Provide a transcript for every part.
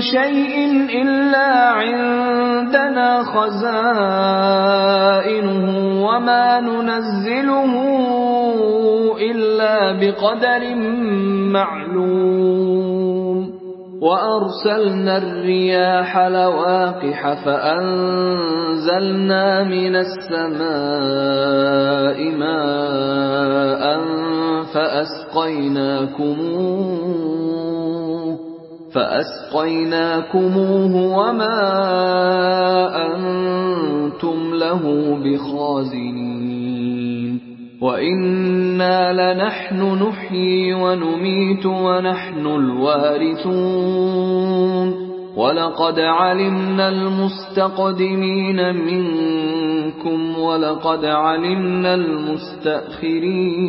شيء إلا عندنا خزائنه وما ننزله إلا بقدر معلوم. وأرسلنا الرياح لواقح فأنزلنا من السماء ماء فأسقيناكموه. فأسقيناكموه وما أنتم له بخازنين وإنا لنحن نحيي ونميت ونحن الوارثون ولقد علمنا المستقدمين منكم ولقد علمنا المستأخرين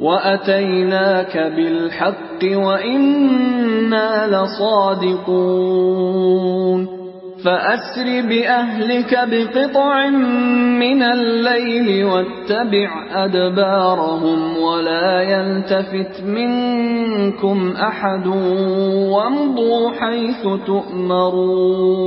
وَأَتَيْنَاكَ بِالْحَقِّ وَإِنَّا لَصَادِقُونَ فَأَسْرِ بِأَهْلِكَ بِقِطْعٍ مِّنَ اللَّيْلِ وَاتَّبِعْ أَدْبَارَهُمْ وَلَا يَلْتَفِتْ مِنكُمْ أَحَدٌ وَامْضُوا حَيْثُ تُؤْمَرُونَ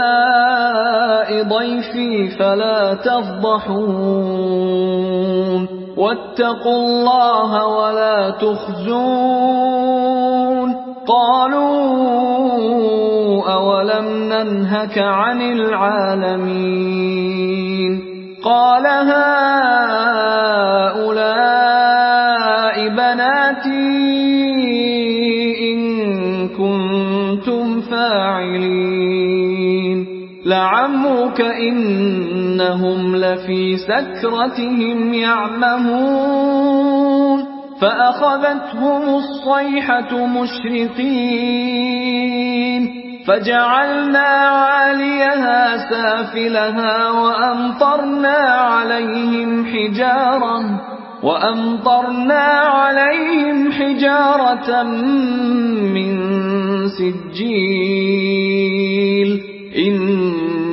ضَيْفِي فَلَا تَفْضَحُونِ وَاتَّقُوا اللَّهَ وَلَا تُخْزُونِ قَالُوا أَوَلَمْ نَنْهَكَ عَنِ الْعَالَمِينَ قَالَ هَٰؤُلَاءِ لَعَمْرُكَ إِنَّهُمْ لَفِي سَكْرَتِهِمْ يَعْمَهُونَ. فَأَخَذَتْهُمُ الصَّيْحَةُ مُشْرِقِينَ. فَجَعَلْنَا عَالِيَهَا سَافِلَهَا وَأَمْطَرْنَا عَلَيْهِمْ حِجَارَةً وَأَمْطَرْنَا عَلَيْهِمْ حِجَارَةً مِّن سِجِّيلٍ.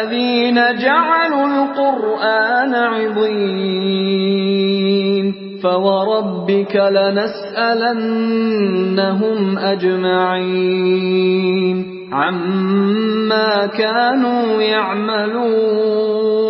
الَّذِينَ جَعَلُوا الْقُرْآنَ عِضِينَ. فَوَرَبِّكَ لَنَسْأَلَنَّهُمْ أَجْمَعِينَ عما كانوا يعملون.